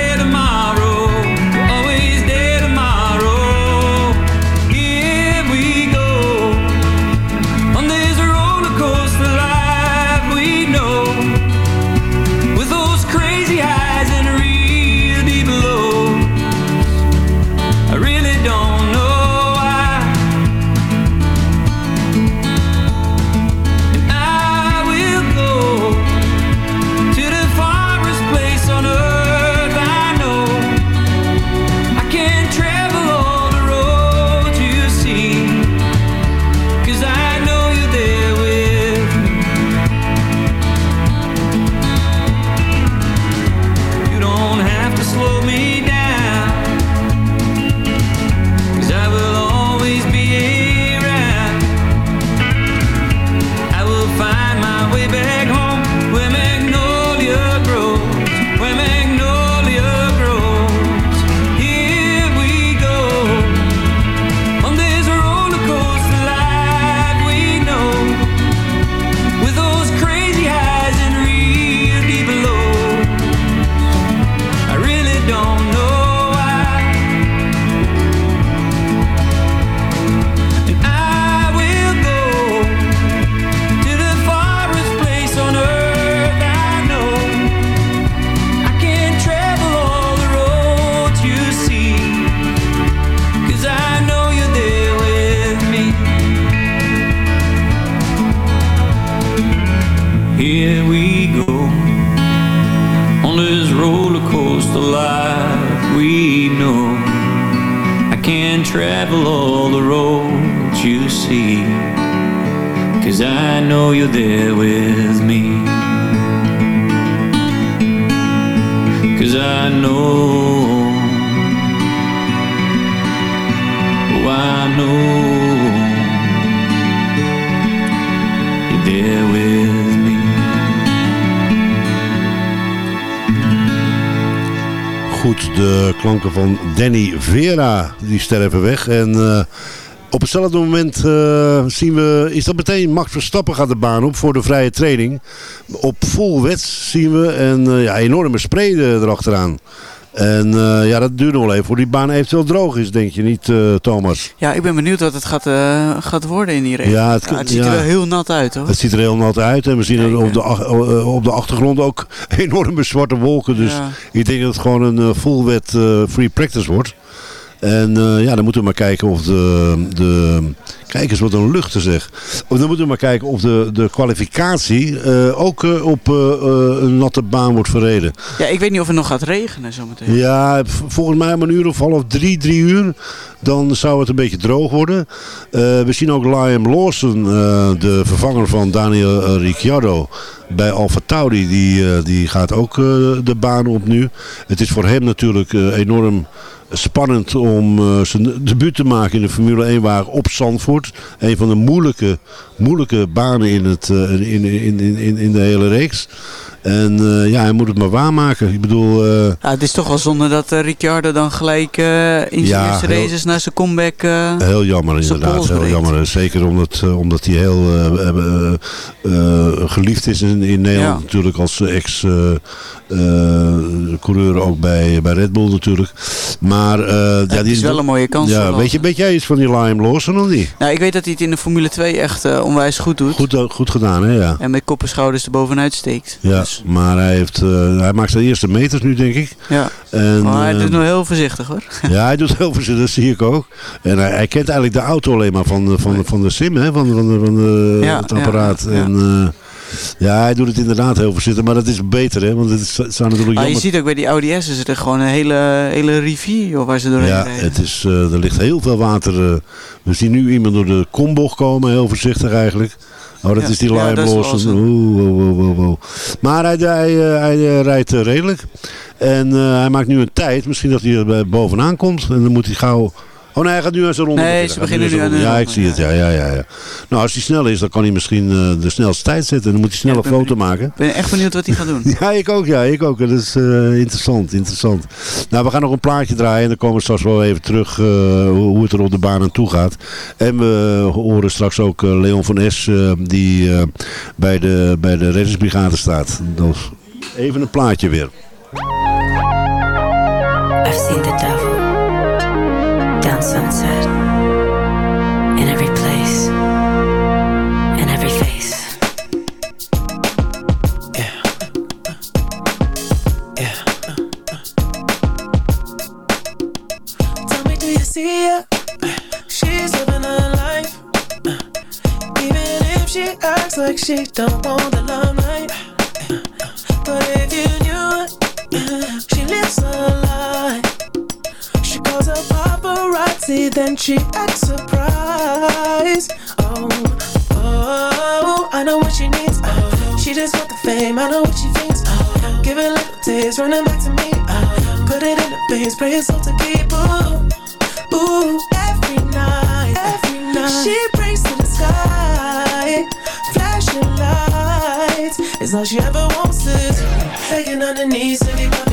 van Danny Vera, die sterven weg. En eh, op hetzelfde moment eh, zien we, is dat meteen Max Verstappen gaat de baan op voor de vrije training. Op vol wets zien we een eh, ja, enorme spray er- erachteraan. En eh, ja, dat duurt nog wel even voor die baan eventueel droog is, denk je niet, eh, Thomas? Ja, ik ben benieuwd wat het gaat, eh, gaat worden in die regen. Ja, het- het ziet ja. er wel heel nat uit hoor. Het ziet er heel nat uit en we zien er op de, op de achtergrond ook enorme zwarte wolken. Dus ik denk dat het gewoon een full wet free practice wordt. En eh, ja, dan moeten we maar kijken of de, de... Kijk eens wat een luchten zeg. Of dan moeten we maar kijken of de, de kwalificatie eh, ook eh, op een natte baan wordt verreden. Ja, ik weet niet of het nog gaat regenen zometeen. Ja, volgens mij om een uur of half drie, drie uur. Dan zou het een beetje droog worden. We zien ook Liam Lawson, de vervanger van Daniel Ricciardo bij Alfa Tauri. Die, die gaat ook de baan op nu. Het is voor hem natuurlijk enorm spannend om eh, zijn debuut te maken in de Formule 1 wagen op Zandvoort. Een van de moeilijke, moeilijke banen in, het, eh, in, in, in, in, in de hele reeks. En eh, ja, hij moet het maar waarmaken. Ik bedoel... Ja, het is toch wel zonde dat eh, Ricciardo dan gelijk in zijn Ja, eerste heel- races naar zijn comeback... Heel jammer inderdaad, heel jammer. Zeker omdat, omdat hij heel geliefd is in, in Nederland Ja. natuurlijk als ex-coureur ook bij, bij Red Bull natuurlijk. Maar eh, ja, die is wel een mooie kans Ja, weet, je, weet jij iets van die Liam Lawson of niet? Nou, ik weet dat hij het in de Formule 2 echt eh, onwijs goed doet. Goed, eh, goed gedaan hè, ja. En met kop en schouders er bovenuit steekt. Ja, maar hij, heeft, hij maakt zijn eerste meters nu denk ik. Ja. En, maar hij doet nog heel voorzichtig hoor. Ja, hij doet heel veel, dat zie ik ook. En hij, hij kent eigenlijk de auto alleen maar van, de- van, de- van de sim, hè, van, van, de, van de, Ja, het apparaat. ja. En, ja, hij doet het inderdaad heel voorzichtig, maar dat is beter, hè, want het, zou natuurlijk Ah, je ziet ook bij die Audi S is er gewoon een hele, hele rivier joh, waar ze doorheen Ja, rijden. het is, eh, er ligt heel veel water. eh. we zien nu iemand door de kombocht komen, heel voorzichtig eigenlijk. Oh, dat Ja, is die ja, Lawson. zo. Oeh. Maar hij, hij, eh, hij rijdt redelijk. En hij maakt nu een tijd. Misschien dat hij er bovenaan komt. En dan moet hij gauw... Oh nee, hij gaat nu aan zijn ronde Nee, beginnen. ze beginnen nu zijn aan Ja, ik zie het. Ja, ja, ja, ja. Nou, als hij snel is, dan kan hij misschien eh, de snelste tijd zetten. En dan moet hij snel Ja, een foto maken. Ik ben echt benieuwd wat hij gaat doen. Ja, ik ook, ja, ik ook. Dat is eh, interessant, interessant. Nou, we gaan nog een plaatje draaien en dan komen we straks wel even terug eh, hoe, hoe het er op de baan aan toe gaat. En we horen straks ook Leon van Es, eh, die eh, bij, de, bij de reddingsbrigade staat. Dus even een plaatje weer. I've seen the devil down sunset in every place, in every face. Yeah. Yeah. Tell me, do you see her? She's living her life. Even if she acts like she don't want the limelight. She acts surprised. Oh, oh, I know what she needs. Oh, she just want the fame, I know what she thinks. Oh, give it little taste, running back to me. Oh, put it in the veins, pray it's all to keep. Ooh, ooh, every night, every night. She prays to the sky, flashing lights. It's all she ever wants do. Begging on her knees to be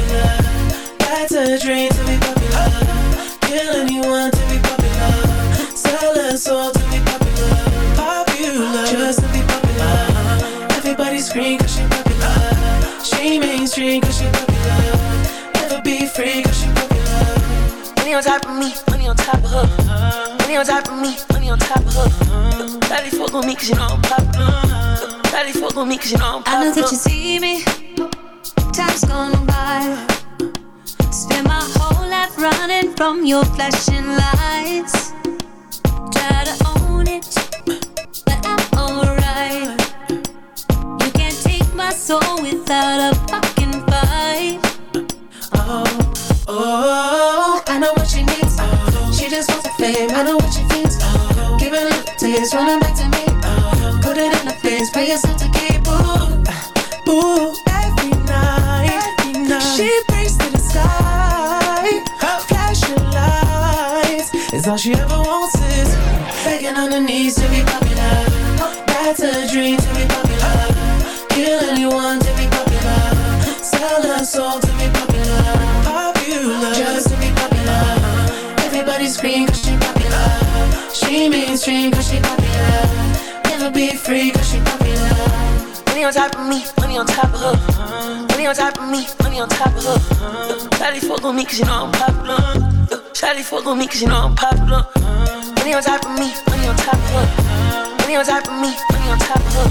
on me, money on top of her. Daddy fuck on me cause you know I'm popular. Daddy fuck on me cause you know I'm I know that you see me. Time's gone by. Spend my whole life running from your flashing lights. Try to little running back to me. Oh, put it in the face, pay yourself to keep. Ooh, ooh, every night, every night. She prays to the sky. Flashing lights is all she ever wants is begging on her knees to be popular. That's a dream to be popular. Kill anyone to be popular. Sell her soul to be popular. Popular. Just to be popular. Everybody scream popular. She mainstream cause she popular. Never be free cause she popular. Money on top of me, money on top of her. Money on top of me, money on top of her. Shawty fuck on me cause you know I'm popular. Shawty fuck on me cause you know I'm popular. Money on top of me, money on top of her. Money on top of me, money on top of her.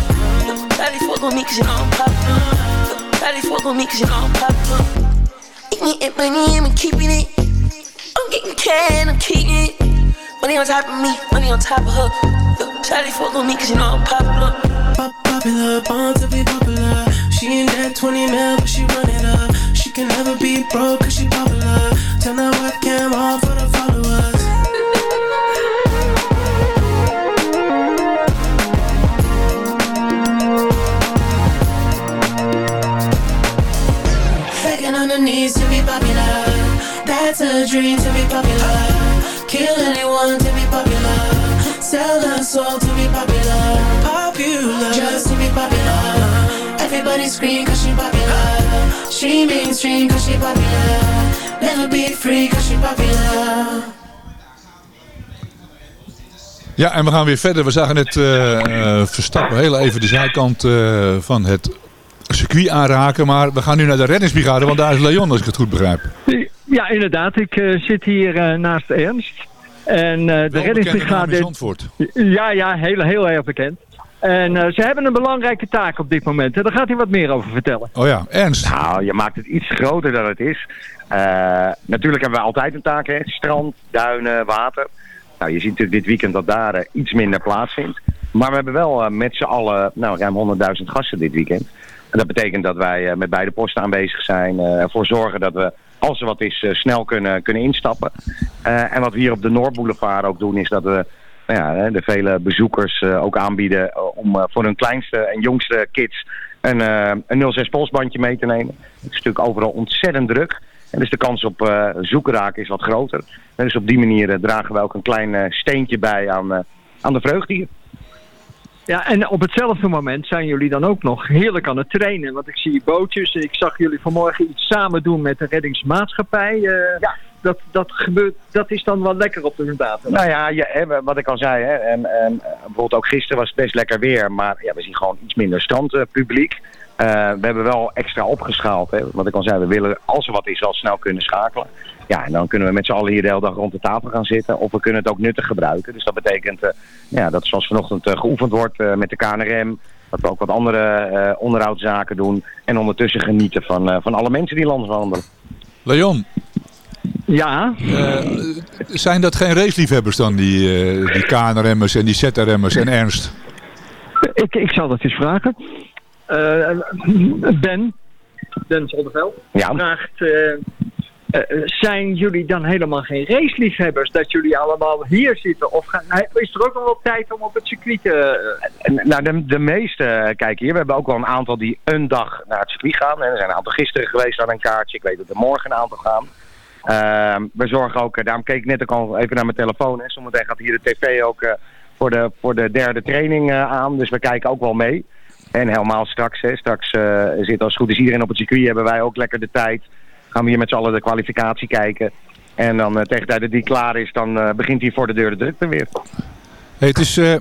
Shawty fuck on me cause you know I'm popular. Shawty fuck on me cause you know I'm popular. Eating it, money, I'm keeping it. I'm getting can, I'm keeping it. Money on top of me, money on top of her. Shawty fuck on me cause you know I'm popular. Pop popular, born to be popular. She ain't that 20 mil, but she run it up. She can never be broke cause she popular. Turn that webcam on for the followers. Begging on her knees to be popular. That's a dream to be popular. Kill anyone to be popular. Sell her soul to be popular. Popular. Just to be popular. Everybody scream cause she popular. She mainstream cause she popular. Never be free cause she popular. Ja, en we gaan weer verder. We zagen net eh, Verstappen heel even de zijkant eh, van het circuit aanraken. Maar we gaan nu naar de reddingsbrigade, want daar is Leon, als ik het goed begrijp. Ja, inderdaad. Ik eh, zit hier eh, naast Ernst. En eh, de reddingsbrigade... Zandvoort. Ja, ja, heel, heel erg bekend. En eh, ze hebben een belangrijke taak op dit moment. En daar gaat hij wat meer over vertellen. Oh ja, Ernst. Nou, je maakt het iets groter dan het is. Eh, natuurlijk hebben we altijd een taak, hè. Strand, duinen, water. Nou, je ziet natuurlijk dit weekend dat daar iets minder plaatsvindt. Maar we hebben wel met z'n allen nou, ruim 100.000 gasten dit weekend. En dat betekent dat wij eh, met beide posten aanwezig zijn. eh, ervoor zorgen dat we, als er wat is, eh, snel kunnen, kunnen instappen. En wat we hier op de Noordboulevard ook doen, is dat we nou ja, de vele bezoekers ook aanbieden om voor hun kleinste en jongste kids een, een 06 polsbandje mee te nemen. Het is natuurlijk overal ontzettend druk. En dus de kans op eh zoekraken is wat groter. Dus op die manier dragen we ook een klein steentje bij aan, aan de vreugde hier. Ja, en op hetzelfde moment zijn jullie dan ook nog heerlijk aan het trainen. Want ik zie bootjes. Ik zag jullie vanmorgen iets samen doen met de reddingsmaatschappij. Eh, dat, dat, gebeurt, dat is dan wel lekker op de data. Nou ja, je, hè, wat ik al zei, hè, en, en, eh, bijvoorbeeld ook gisteren was het best lekker weer, maar ja, we zien gewoon iets minder strandpubliek. Eh, we hebben wel extra opgeschaald. Hè. Wat ik al zei, we willen als er wat is al snel kunnen schakelen. Ja, en dan kunnen we met z'n allen hier de hele dag rond de tafel gaan zitten. Of we kunnen het ook nuttig gebruiken. Dus dat betekent eh, ja, dat zoals vanochtend eh, geoefend wordt eh, met de KNRM. Dat we ook wat andere eh, onderhoudszaken doen. En ondertussen genieten van, eh, van alle mensen die langs wandelen. Leon. Ja. zijn dat geen raceliefhebbers dan, die, eh, die KNRM'ers en die ZRM'ers en Ernst? Ik, ik zal dat eens vragen. Eh, ben, Ben Zonneveld, Ja. vraagt... eh, eh, zijn jullie dan helemaal geen raceliefhebbers? Dat jullie allemaal hier zitten? Of nou, is er ook nog wel tijd om op het circuit te... eh, En, nou, de, de meeste, eh, kijk hier, we hebben ook wel een aantal die een dag naar het circuit gaan. En er zijn een aantal gisteren geweest aan een kaartje. Ik weet dat er morgen een aantal gaan. Ehm, we zorgen ook, daarom keek ik net ook al even naar mijn telefoon. Hè. Zometeen gaat hier de tv ook voor, de, voor de derde training aan. Dus we kijken ook wel mee. En helemaal straks, hè, straks zit als het goed is iedereen op het circuit. Hebben wij ook lekker de tijd. Gaan we hier met z'n allen de kwalificatie kijken. En dan eh, tegen de tijd dat die klaar is, dan eh, begint hier voor de deur de drukte weer. Hey, het is, eh,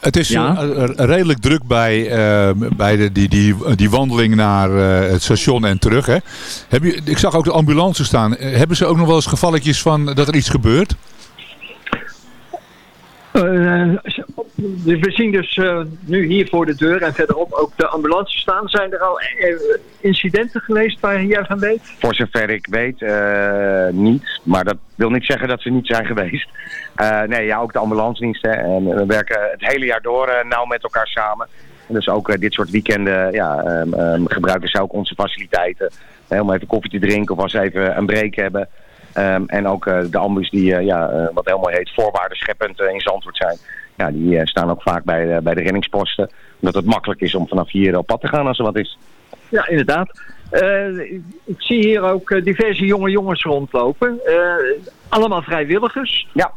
het is Ja. eh, eh, redelijk druk bij, eh, bij de, die, die, die wandeling naar eh, het station en terug. Hè? Heb je, ik zag ook de ambulance staan. Hebben ze ook nog wel eens gevalletjes van dat er iets gebeurt? Eh, we zien dus eh, nu hier voor de deur en verderop ook de ambulance staan. Zijn er al eh, incidenten geweest waar jij van weet? Voor zover ik weet, eh, niet. Maar dat wil niet zeggen dat ze niet zijn geweest. Eh, nee, ja, ook de ambulance diensten. En we werken het hele jaar door eh, nauw met elkaar samen. Dus ook eh, dit soort weekenden ja, ehm, ehm, gebruiken zij ook onze faciliteiten. Om even koffie te drinken of als ze even een break hebben. Ehm, en ook eh, de ambus die, eh, ja, eh, wat heel mooi heet, voorwaarden scheppend eh, in Zandvoort zijn. Ja, die staan ook vaak bij, de- bij de reddingsposten. Omdat het makkelijk is om vanaf hier op pad te gaan als er wat is. Ja, inderdaad. Ik, zie hier ook diverse jonge jongens rondlopen. Allemaal vrijwilligers. Ja.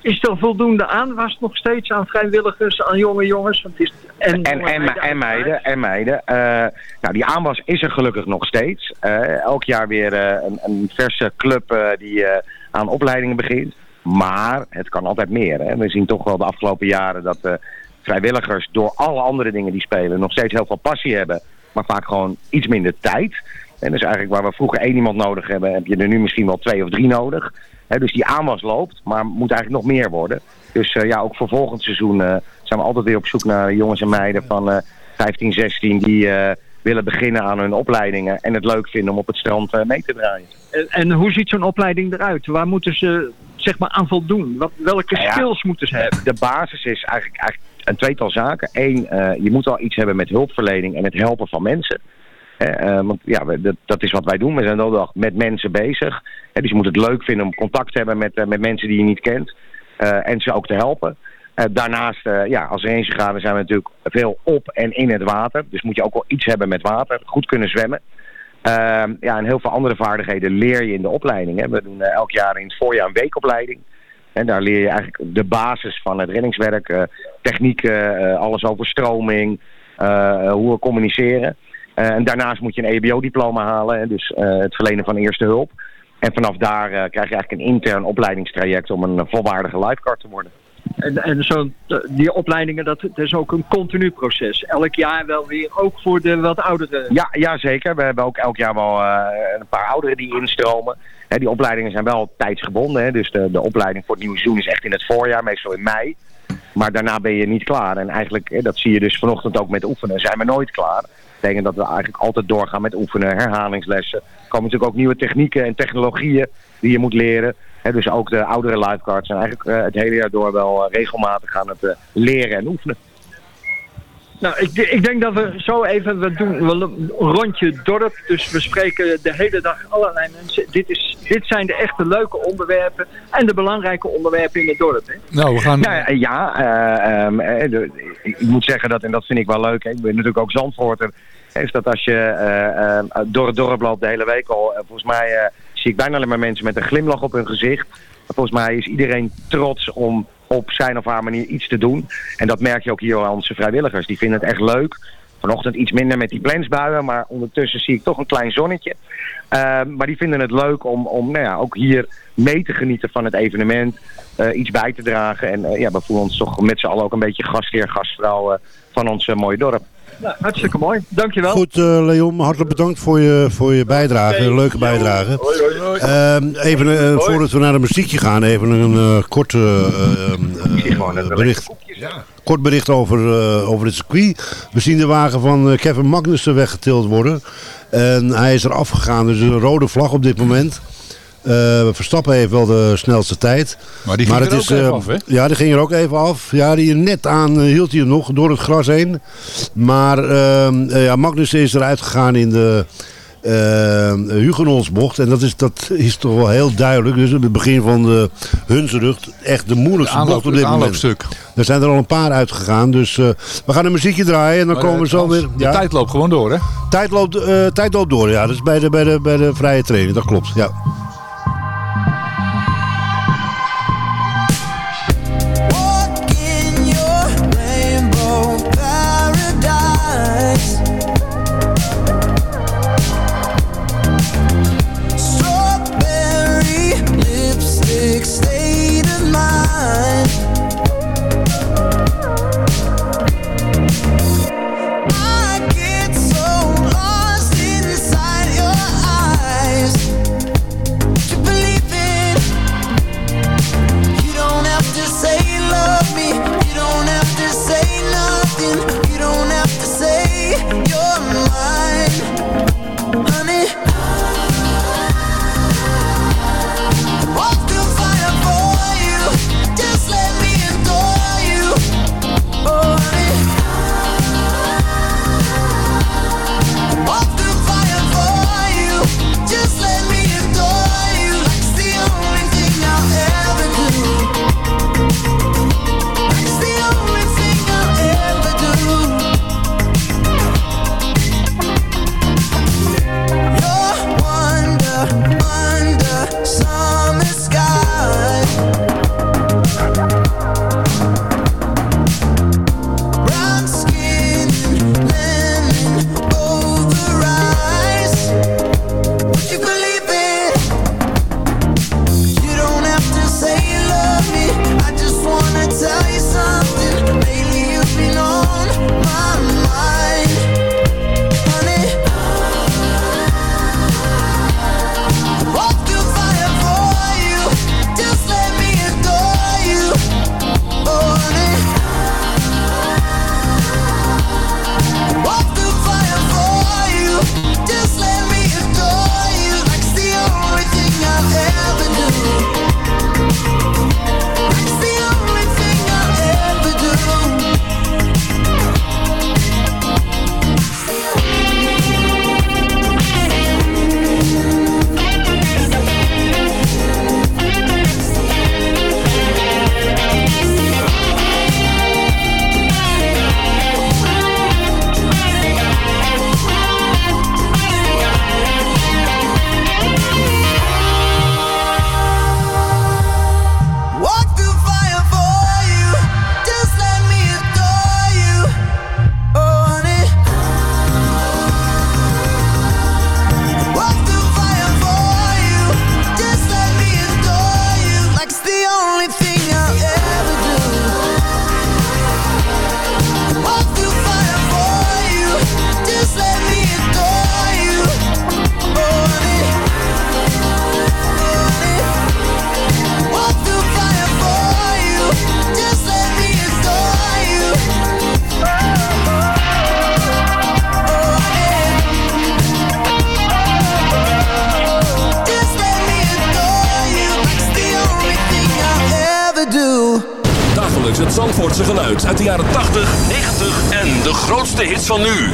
Is er voldoende aanwas nog steeds aan vrijwilligers, aan jonge jongens? Want is, en, En, en, me- en meiden, en meiden. Eh, nou, die aanwas is er gelukkig nog steeds. Eh, elk jaar weer eh, een, een verse club die aan opleidingen begint. Maar het kan altijd meer. Hè. We zien toch wel de afgelopen jaren dat vrijwilligers door alle andere dingen die spelen nog steeds heel veel passie hebben. Maar vaak gewoon iets minder tijd. En dus eigenlijk waar we vroeger één iemand nodig hebben, heb je er nu misschien wel twee of drie nodig. Dus die aanwas loopt, maar moet eigenlijk nog meer worden. Dus eh, ja, ook voor volgend seizoen eh, zijn we altijd weer op zoek naar jongens en meiden van eh 15, 16 die eh, willen beginnen aan hun opleidingen en het leuk vinden om op het strand eh, mee te draaien. En, en hoe ziet zo'n opleiding eruit? Waar moeten ze zeg maar, aan voldoen? Wat, welke Nou ja, skills moeten ze hebben? De basis is eigenlijk, eigenlijk een tweetal zaken. Eén, eh, je moet al iets hebben met hulpverlening en het helpen van mensen. Eh, eh, want ja, dat, dat is wat wij doen. We zijn de hele dag met mensen bezig. Eh, dus je moet het leuk vinden om contact te hebben met, met mensen die je niet kent. en ze ook te helpen. Daarnaast, eh, ja, als rangegraden zijn we natuurlijk veel op en in het water. Dus moet je ook wel iets hebben met water. Goed kunnen zwemmen. Ehm, ja, en heel veel andere vaardigheden leer je in de opleiding. Hè. We doen elk jaar in het voorjaar een weekopleiding. En daar leer je eigenlijk de basis van het reddingswerk, technieken, alles over stroming, hoe we communiceren. Eh, en daarnaast moet je een EBO-diploma halen, dus eh, het verlenen van eerste hulp. En vanaf daar eh, krijg je eigenlijk een intern opleidingstraject om een volwaardige lifeguard te worden. En, en zo, die opleidingen, dat, dat is ook een continu proces. Elk jaar wel weer, ook voor de wat oudere. Ja, ja, zeker. We hebben ook elk jaar wel een paar ouderen die instromen. Hè, die opleidingen zijn wel tijdsgebonden. Hè, dus de, de opleiding voor het nieuwe seizoen is echt in het voorjaar, meestal in mei. Maar daarna ben je niet klaar. En eigenlijk, hè, dat zie je dus vanochtend ook met oefenen, zijn we nooit klaar. Betekent dat we eigenlijk altijd doorgaan met oefenen, herhalingslessen. Er komen natuurlijk ook nieuwe technieken en technologieën die je moet leren. Hè, dus ook de oudere lifeguards zijn eigenlijk eh, het hele jaar door wel eh, regelmatig aan het eh, leren en oefenen. Nou, ik, ik denk dat we zo even, we doen een rondje dorp. Dus we spreken de hele dag allerlei mensen. Dit, is, dit zijn de echte leuke onderwerpen en de belangrijke onderwerpen in het dorp. Hè? Nou, we gaan... Ja, ja eh, ehm, eh, de- ik moet zeggen dat, en dat vind ik wel leuk, hè, ik ben natuurlijk ook Zandvoorter, is dat als je eh, eh, door het dorp loopt de hele week al, volgens mij zie ik bijna alleen maar mensen met een glimlach op hun gezicht. Volgens mij is iedereen trots om op zijn of haar manier iets te doen. En dat merk je ook hier aan onze vrijwilligers. Die vinden het echt leuk. Vanochtend iets minder met die plensbuien, maar ondertussen zie ik toch een klein zonnetje. Ehm, maar die vinden het leuk om, om nou ja, ook hier mee te genieten van het evenement. eh, iets bij te dragen. En eh, ja, we voelen ons toch met z'n allen ook een beetje gastheer, gastvrouw eh, van ons mooie dorp. Nou, hartstikke mooi. Dankjewel. Goed, eh, Leon, hartelijk bedankt voor je, voor je bijdrage. Een leuke bijdrage. Ehm, even, eh, voordat we naar een muziekje gaan, even een eh, kort eh, eh, eh, bericht. Kort bericht over, eh, over het circuit. We zien de wagen van Kevin Magnussen weggetild worden. En hij is er afgegaan, dus een rode vlag op dit moment. Eh, Verstappen heeft wel de snelste tijd. Maar die ging er ook even eh, af, hè? Ja, die ging er ook even af. Ja, die net aan eh, hield hij hem nog door het gras heen. Maar ehm, eh, ja, Magnussen is eruit gegaan in de uh, Hugenonsbocht. En dat is, dat is toch wel heel duidelijk. Dus op het begin van de Hunsrug echt de moeilijkste De aanloop- bocht op dit moment. aanloopstuk. Er zijn er al een paar uitgegaan. Dus we gaan een muziekje draaien en dan Maar, komen we zo weer... De tijd loopt gewoon door, hè? Tijd loopt, tijd loopt door, ja. Dat is bij de, bij de, bij de vrije training, dat klopt. Ja.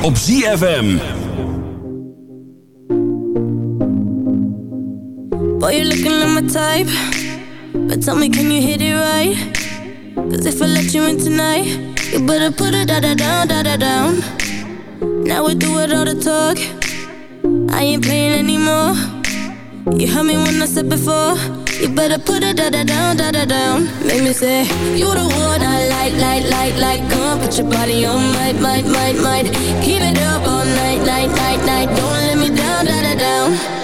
Op ZFM. Boy, you're looking like my type. But tell me, can you hit it right? Cause if I let you in tonight, you better put it da da down, da da down. Now we do it all the talk. I ain't playing anymore. You heard me when I said before. You better put it da da down, da da down. Make me say, You the one I like, like, like, like. Come put your body on, might, might, might, might. Keep it up all night, night, night, night. Don't let me down, da da down.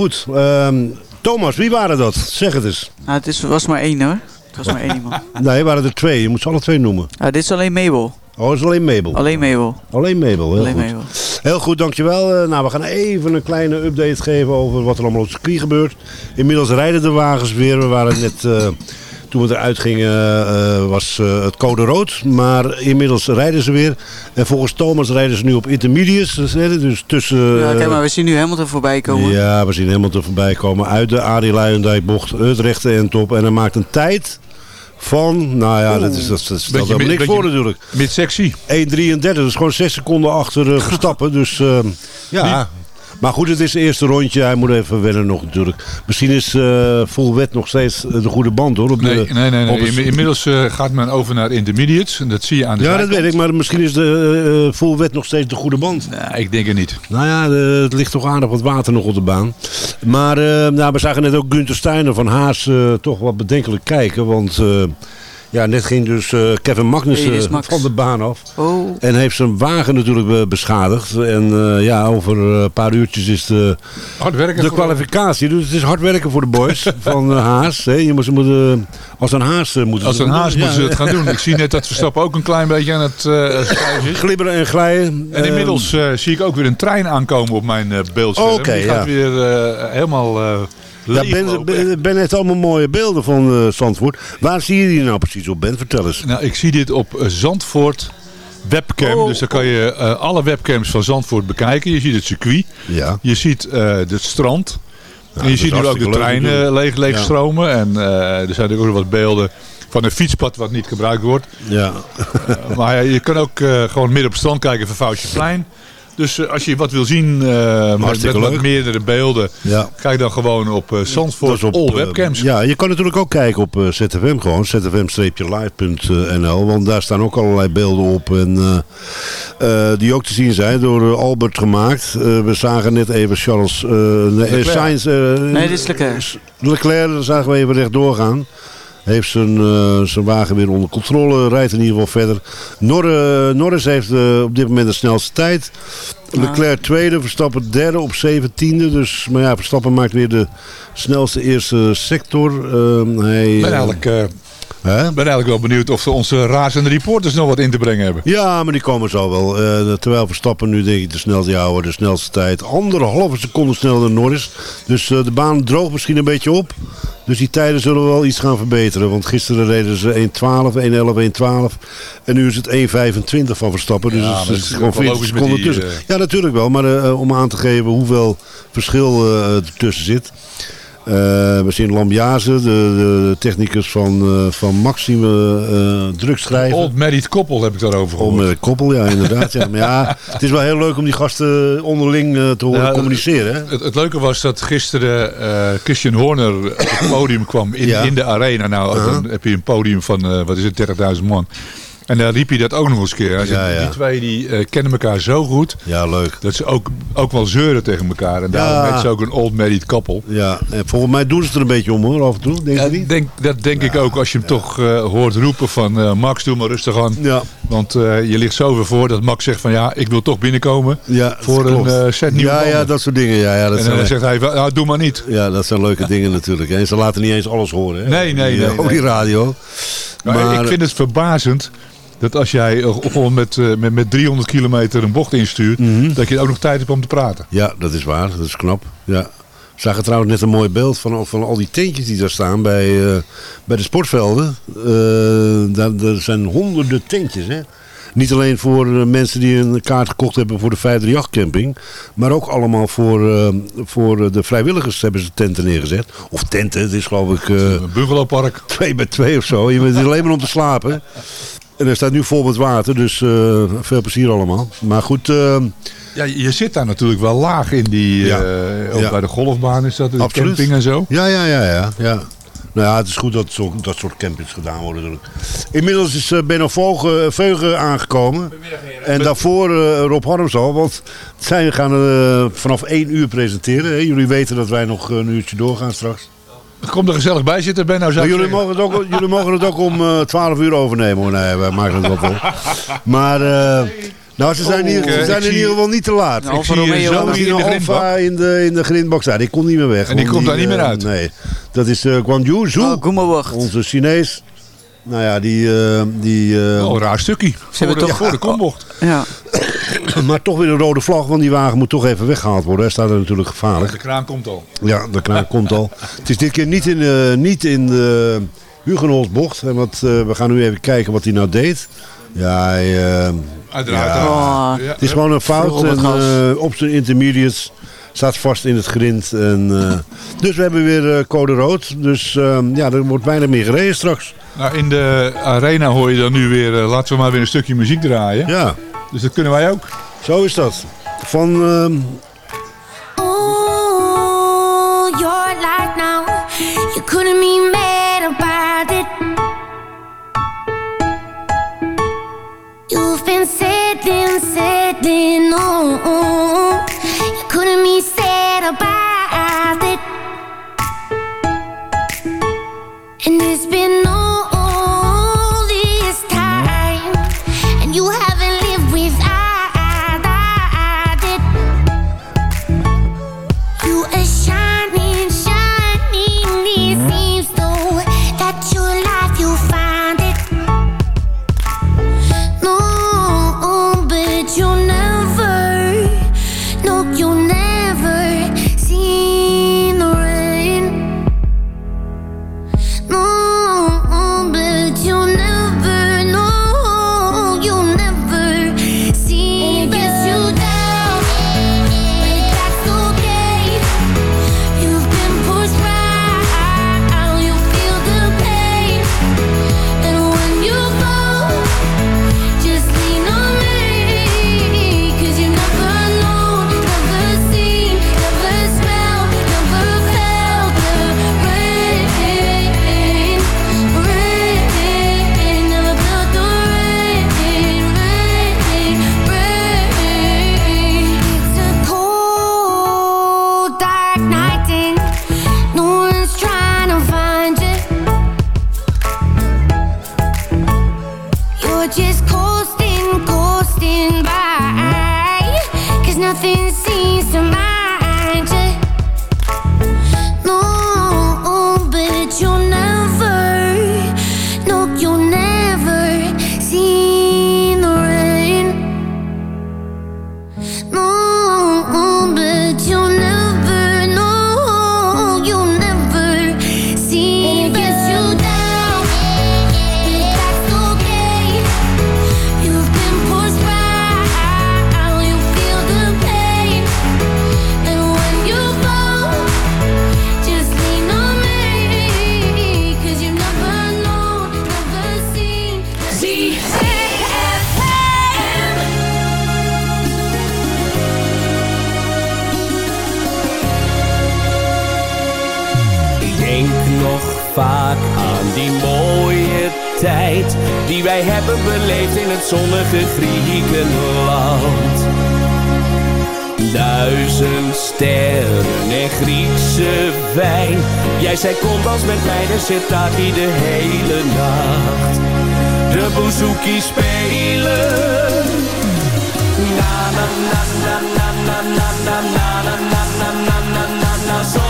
Goed, ehm, Thomas, wie waren dat? Zeg het eens. Nou, het is, was maar één hoor. Het was maar één iemand. Nee, waren er twee. Je moet ze alle twee noemen. Nou, dit is alleen Mabel. Oh, het is alleen Mabel. Alleen Mabel. Alleen Mabel, heel Alleen goed. Mabel. Heel goed, dankjewel. Eh, nou, we gaan even een kleine update geven over wat er allemaal op het circuit gebeurt. Inmiddels rijden de wagens weer. We waren net, eh, toen we eruit gingen, eh, was eh, het code rood. Maar inmiddels rijden ze weer. En volgens Thomas rijden ze nu op intermediates. Dus, dus tussen... Ja, kijk eh, maar, we zien nu Hamilton voorbij komen. ja, we zien Hamilton voorbij komen uit de Arie Luijendijk bocht. Het rechte en top. En hij maakt een tijd van, nou ja, dat, is, dat, dat stelt helemaal niks voor natuurlijk. Mid-sectie. 1.33, dat is gewoon 6 seconden achter Verstappen. Dus eh, ja. Maar goed, het is het eerste rondje. Hij moet even wennen nog natuurlijk. Misschien is eh vol wet nog steeds eh, de goede band hoor. Op Nee, de, nee, nee. nee. het- Inmiddels eh, gaat men over naar intermediates. En dat zie je aan de ja, dat weet ik. Maar misschien is de eh, eh, vol wet nog steeds de goede band. Nee, ik denk het niet. Nou ja, de- het ligt toch aardig wat water nog op de baan. Maar eh, nou, we zagen net ook Gunther Steiner van Haas eh, toch wat bedenkelijk kijken. Want eh, ja, net ging dus eh, Kevin Magnussen Max. van de baan af. Oh. En heeft zijn wagen natuurlijk eh, beschadigd. En eh, ja, over een paar uurtjes is de, Hard werken de kwalificatie. Dus het is hard werken voor de boys van Haas. Hè. Je moet, ze moeten, als een Haas moeten Als ze een het haas doen. moeten ze het gaan doen. Ik zie net dat Verstappen ook een klein beetje aan het eh is. Glibberen en glijden. En inmiddels eh, zie ik ook weer een trein aankomen op mijn beeldscherm. Oké, Die gaat ja. weer helemaal eh Ja, ben, ben, ben heeft allemaal mooie beelden van eh Zandvoort. Waar zie je die nou precies op, Ben? Vertel eens. Nou, ik zie dit op eh, Zandvoort webcam. Oh. Dus dan kan je eh, alle webcams van Zandvoort bekijken. Je ziet het circuit. Ja. Je ziet het strand. en je ziet nu ook de treinen leeg, leeg Ja. stromen. En er zijn natuurlijk ook wat beelden van een fietspad wat niet gebruikt wordt. Ja. Maar je kan ook gewoon midden op het strand kijken van Foutjeplein. Dus eh, als je wat wil zien eh, met, met meerdere beelden, Ja. kijk dan gewoon op eh Zandvoort is op, All Webcams. ja, je kan natuurlijk ook kijken op eh, ZFM gewoon, zfm-live.nl, want daar staan ook allerlei beelden op en, eh, eh, die ook te zien zijn door Albert gemaakt. Eh, we zagen net even Charles, eh nee. Sainz, Nee, dit is Leclerc. Leclerc, daar zagen we even rechtdoor gaan. Heeft zijn, eh, zijn wagen weer onder controle, rijdt in ieder geval verder. Nor, eh, Norris heeft eh, op dit moment de snelste tijd. Leclerc tweede, Verstappen derde op zeventiende. Dus, maar ja, Verstappen maakt weer de snelste eerste sector. Ehm, hij, eh, eigenlijk, hè? ben eigenlijk wel benieuwd of onze razende reporters nog wat in te brengen hebben. Ja, maar die komen zo wel. Eh, terwijl Verstappen nu denk ik de snelste houden, de snelste tijd. Anderhalve seconde sneller dan Norris. Dus eh, de baan droogt misschien een beetje op. Dus die tijden zullen wel iets gaan verbeteren. Want gisteren reden ze 1.12, 1.11, 1.12. En nu is het 1.25 van Verstappen. Dus Ja, het is gewoon ook wel 40 logisch met seconden tussen. eh, Ja, natuurlijk wel. Maar om aan te geven hoeveel verschil er tussen zit. Eh, we zien Lambiase, de, de technicus van, eh, van Maxime uh, drugschrijver. Old Married Koppel heb ik daarover gehoord. Om een koppel, ja, inderdaad. ja. Maar ja, het is wel heel leuk om die gasten onderling eh, te horen communiceren. Hè? Het, het leuke was dat gisteren eh, Christian Horner op het podium kwam in, Ja. in de arena. Nou, dan heb je een podium van, eh, wat is het, 30.000 man. En daar riep hij dat ook nog eens een keer. Hij zei. Die twee die, eh, kennen elkaar zo goed. Ja, leuk. Dat ze ook, ook wel zeuren tegen elkaar. En daarom heet ze ook een old married couple. Ja, en volgens mij doen ze het er een beetje om hoor, af en toe. Denk je niet? denk, dat denk ik ook als je hem toch eh, hoort roepen van eh, Max doe maar rustig aan. Ja. Want je ligt zoveel voor dat Max zegt van ja ik wil toch binnenkomen Ja, voor een set nieuwe Ja, ja, dat soort dingen. Ja, ja, dat en zijn, dan zegt hij nou doe maar niet. ja, dat zijn leuke dingen natuurlijk. En ze laten niet eens alles horen. Hè? Nee, nee, nee, Op die radio. Maar, ik vind het verbazend dat als jij eh, gewoon met, eh, met, met 300 kilometer een bocht instuurt, Mhm. dat je ook nog tijd hebt om te praten. Ja, dat is waar. Dat is knap. Ja. We zagen trouwens net een mooi beeld van, van al die tentjes die daar staan bij, eh, bij de sportvelden. Eh, daar, er zijn honderden tentjes. Hè? Niet alleen voor mensen die een kaart gekocht hebben voor de 538 camping. Maar ook allemaal voor, voor de vrijwilligers hebben ze tenten neergezet. Of tenten, het is geloof ik eh, Een bungalowpark. twee bij twee of zo. Je bent er alleen maar om te slapen. En er staat nu vol met water, dus eh, veel plezier allemaal. Maar goed, eh, Ja, je zit daar natuurlijk wel laag in die, Ja. eh, ook Ja. bij de golfbaan is dat, de Absoluut. camping en zo. Ja, ja, ja, ja. ja. Nou ja, het is goed dat zo, dat soort campings gedaan worden natuurlijk. Inmiddels is eh, Benno Veugen, Veugen aangekomen. En daarvoor Rob Harms al. Want zij gaan vanaf 1 uur presenteren. Hè. Jullie weten dat wij nog een uurtje doorgaan straks. Kom er gezellig bij zitten, Ben. Nou, ik jullie, mogen het ook, jullie mogen het ook om eh 12 uur overnemen. hoor. Nee, wij maken het wel vol. Maar... eh, nou, ze zijn, Oh, hier, ze ik zijn in ieder geval niet te laat. Alfa Ik zie Romeo zo in de grindbak. Alfa in de, in de grindbox staan. Die komt niet meer weg. En die komt daar niet meer eh, uit? Nee. Dat is uh, Guangzhou. Zhu, Oh, onze Chinees. Nou ja, die... eh, die eh, Oh, raar stukje. Voor hebben toch- voor de kombocht. Ja. maar toch weer een rode vlag, want die wagen moet toch even weggehaald worden. Hij staat er natuurlijk gevaarlijk. De kraan komt al. Ja, de kraan komt al. Het is dit keer niet in, eh, niet in de Hugenholzbocht. hè, Want eh, we gaan nu even kijken wat hij nou deed. Ja, hij, eh, Uiteraard. Ja. Oh, Ja. het is gewoon een fout. Op En, eh, zijn intermediates staat vast in het grind. En, eh, dus we hebben weer eh, code rood. Dus eh, ja, er wordt weinig meer gereden straks. Nou, in de arena hoor je dan nu weer, eh, laten we maar weer een stukje muziek draaien. Ja, Dus dat kunnen wij ook. zo is dat. Van... zonnige Griekenland. Duizend sterren en Griekse wijn. Jij zei kom dans met mij, de sitaki de hele nacht. De bouzouki spelen. Na na na na na na na na na na na na na na na